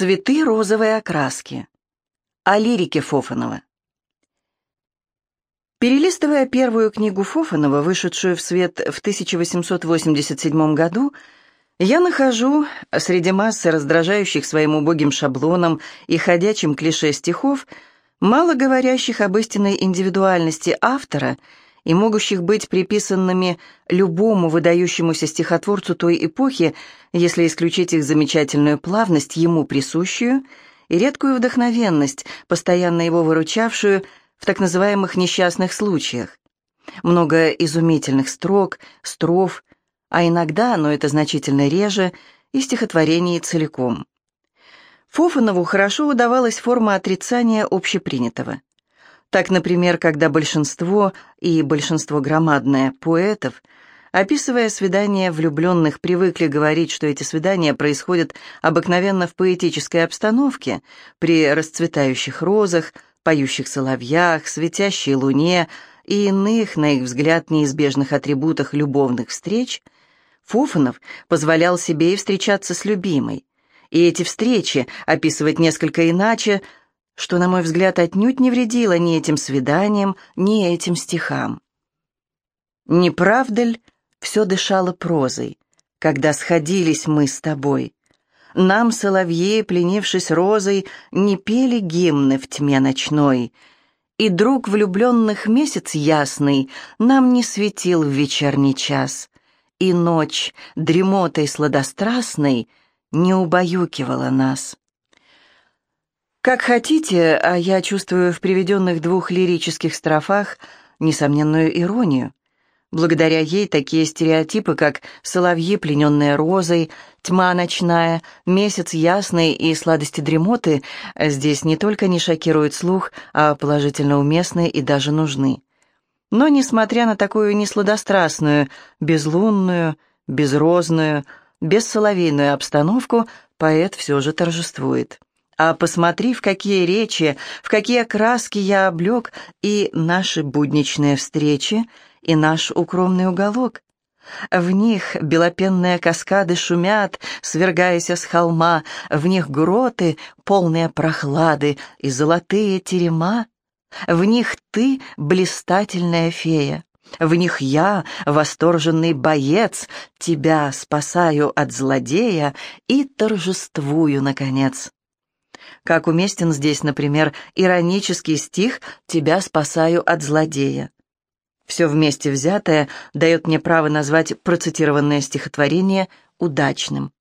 Цветы розовой окраски. О лирике Фофанова. Перелистывая первую книгу Фофанова, вышедшую в свет в 1887 году, я нахожу среди массы раздражающих своим убогим шаблоном и ходячим клише стихов, мало говорящих об истинной индивидуальности автора и могущих быть приписанными любому выдающемуся стихотворцу той эпохи, если исключить их замечательную плавность, ему присущую, и редкую вдохновенность, постоянно его выручавшую в так называемых несчастных случаях. Много изумительных строк, строф, а иногда, но это значительно реже, и стихотворений целиком. Фофанову хорошо удавалась форма отрицания общепринятого. Так, например, когда большинство, и большинство громадное, поэтов, описывая свидания влюбленных, привыкли говорить, что эти свидания происходят обыкновенно в поэтической обстановке, при расцветающих розах, поющих соловьях, светящей луне и иных, на их взгляд, неизбежных атрибутах любовных встреч, Фуфанов позволял себе и встречаться с любимой. И эти встречи описывать несколько иначе, что, на мой взгляд, отнюдь не вредило ни этим свиданиям, ни этим стихам. Не правда ли, все дышало прозой, когда сходились мы с тобой? Нам, соловьи, пленившись розой, не пели гимны в тьме ночной, и друг влюбленных месяц ясный нам не светил в вечерний час, и ночь, дремотой сладострастной, не убаюкивала нас. Как хотите, а я чувствую в приведенных двух лирических строфах несомненную иронию. Благодаря ей такие стереотипы, как «соловьи, плененные розой», «тьма ночная», «месяц ясный» и «сладости дремоты» здесь не только не шокируют слух, а положительно уместны и даже нужны. Но, несмотря на такую несладострастную, безлунную, безрозную, бессоловейную обстановку, поэт все же торжествует. А посмотри, в какие речи, в какие краски я облег и наши будничные встречи — и наш укромный уголок. В них белопенные каскады шумят, свергаясь с холма, в них гроты, полные прохлады и золотые терема. В них ты, блистательная фея, в них я, восторженный боец, тебя спасаю от злодея и торжествую, наконец. Как уместен здесь, например, иронический стих «Тебя спасаю от злодея». Все вместе взятое дает мне право назвать процитированное стихотворение удачным.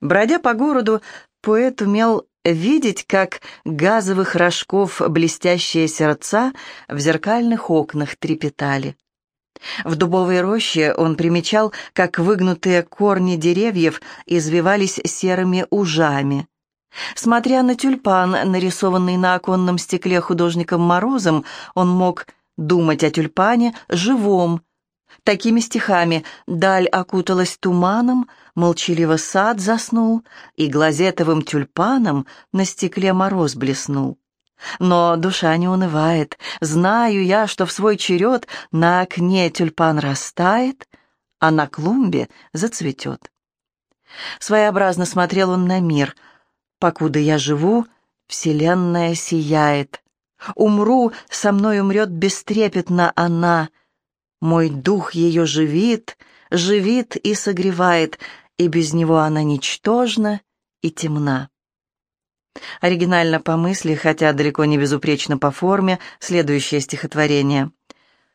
Бродя по городу, поэт умел видеть, как газовых рожков блестящие сердца в зеркальных окнах трепетали. В дубовой роще он примечал, как выгнутые корни деревьев извивались серыми ужами. Смотря на тюльпан, нарисованный на оконном стекле художником Морозом, он мог думать о тюльпане живом. Такими стихами «Даль окуталась туманом», молчаливо сад заснул, и глазетовым тюльпаном на стекле мороз блеснул. Но душа не унывает, знаю я, что в свой черед на окне тюльпан растает, а на клумбе зацветет. Своеобразно смотрел он на мир. Покуда я живу, вселенная сияет. Умру, со мной умрет бестрепетно она. Мой дух ее живит, живит и согревает, и без него она ничтожна и темна. Оригинально по мысли, хотя далеко не безупречно по форме, следующее стихотворение.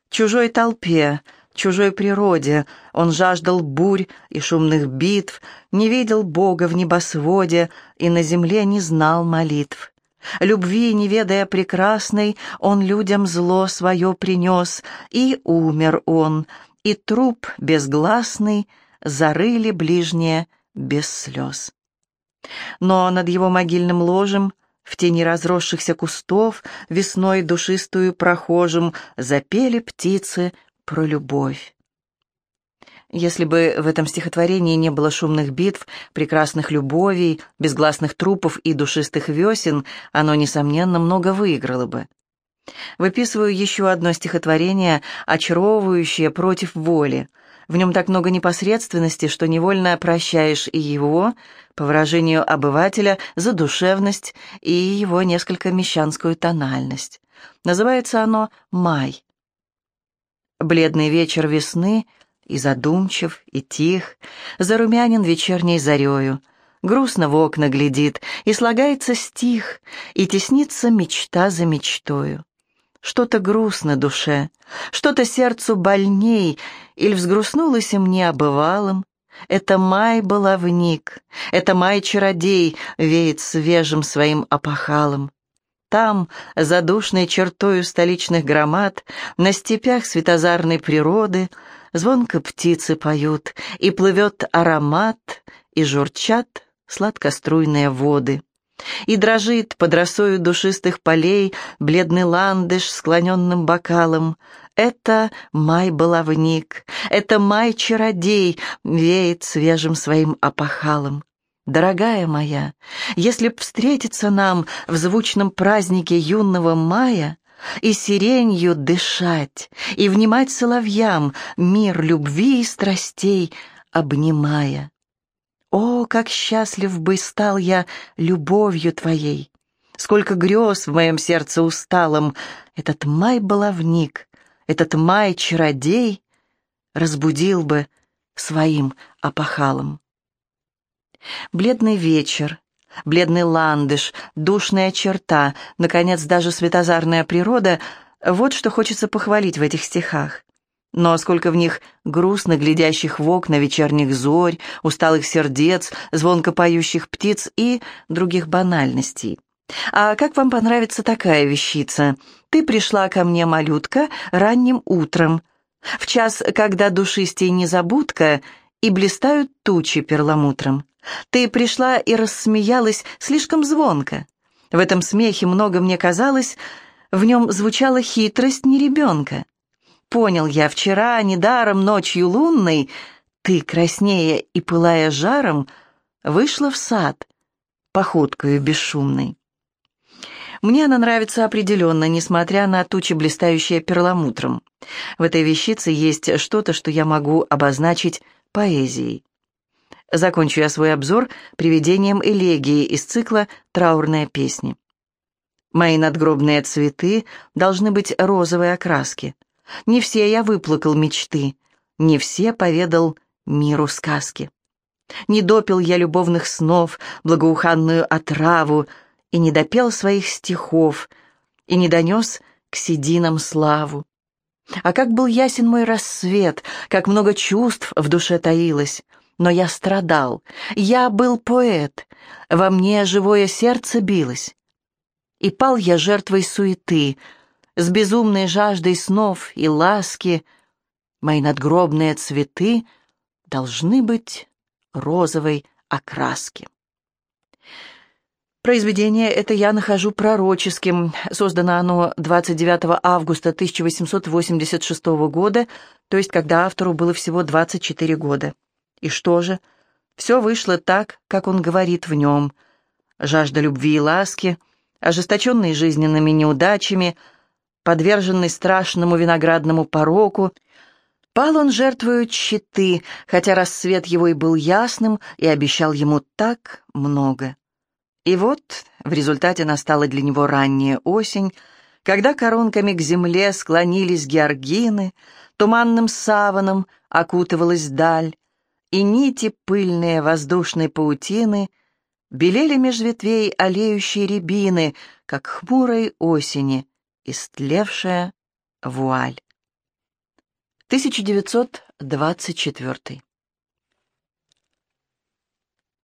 «Чужой толпе, чужой природе он жаждал бурь и шумных битв, не видел Бога в небосводе и на земле не знал молитв. Любви, не ведая прекрасной, он людям зло свое принес, и умер он, и труп безгласный зарыли ближние без слез. Но над его могильным ложем, в тени разросшихся кустов, весной душистую прохожим, запели птицы про любовь. Если бы в этом стихотворении не было шумных битв, прекрасных любовей, безгласных трупов и душистых весен, оно, несомненно, много выиграло бы. Выписываю еще одно стихотворение, очаровывающее против воли. В нем так много непосредственности, что невольно прощаешь и его, по выражению обывателя, за душевность и его несколько мещанскую тональность. Называется оно «Май». Бледный вечер весны и задумчив, и тих, зарумянин вечерней зарею, грустно в окна глядит, и слагается стих, и теснится мечта за мечтою. Что-то грустно душе, что-то сердцу больней, или взгрустнулось и мне обывалым. Это май баловник, это май-чародей веет свежим своим опахалом. Там, за душной чертою столичных громад, на степях светозарной природы, звонко птицы поют, и плывет аромат, и журчат сладкоструйные воды. И дрожит под росою душистых полей бледный ландыш склоненным бокалом. Это май-баловник, это май-чародей веет свежим своим опахалом. Дорогая моя, если б встретиться нам в звучном празднике юного мая, и сиренью дышать, и внимать соловьям мир любви и страстей обнимая. О, как счастлив бы стал я любовью твоей! Сколько грез в моем сердце усталом! Этот май-баловник, этот май-чародей разбудил бы своим опахалом. Бледный вечер, бледный ландыш, душная черта, наконец, даже светозарная природа — вот что хочется похвалить в этих стихах. Но сколько в них грустно глядящих в окна вечерних зорь, усталых сердец, звонко поющих птиц и других банальностей. А как вам понравится такая вещица? Ты пришла ко мне, малютка, ранним утром, в час, когда душистей незабудка, и блистают тучи перламутром. Ты пришла и рассмеялась слишком звонко. В этом смехе много мне казалось, в нем звучала хитрость не ребенка. Понял я вчера, недаром ночью лунной, ты, краснея и пылая жаром, вышла в сад, походкою бесшумной. Мне она нравится определенно, несмотря на тучи, блистающие перламутром. В этой вещице есть что-то, что я могу обозначить поэзией. Закончу я свой обзор приведением элегии из цикла «Траурные песни». Мои надгробные цветы должны быть розовой окраски. Не все я выплакал мечты, не все поведал миру сказки. Не допил я любовных снов, благоуханную отраву, и не допел своих стихов, и не донес к сединам славу. А как был ясен мой рассвет, как много чувств в душе таилось, но я страдал, я был поэт, во мне живое сердце билось. И пал я жертвой суеты — с безумной жаждой снов и ласки, мои надгробные цветы должны быть розовой окраски. Произведение это я нахожу пророческим. Создано оно 29 августа 1886 года, то есть когда автору было всего 24 года. И что же? Все вышло так, как он говорит в нем. Жажда любви и ласки, ожесточенный жизненными неудачами — подверженный страшному виноградному пороку, пал он жертвою щиты, хотя рассвет его и был ясным и обещал ему так много. И вот в результате настала для него ранняя осень, когда коронками к земле склонились георгины, туманным саваном окутывалась даль, и нити пыльные воздушной паутины белели меж ветвей олеющей рябины, как хмурой осени — Истлевшая вуаль. 1924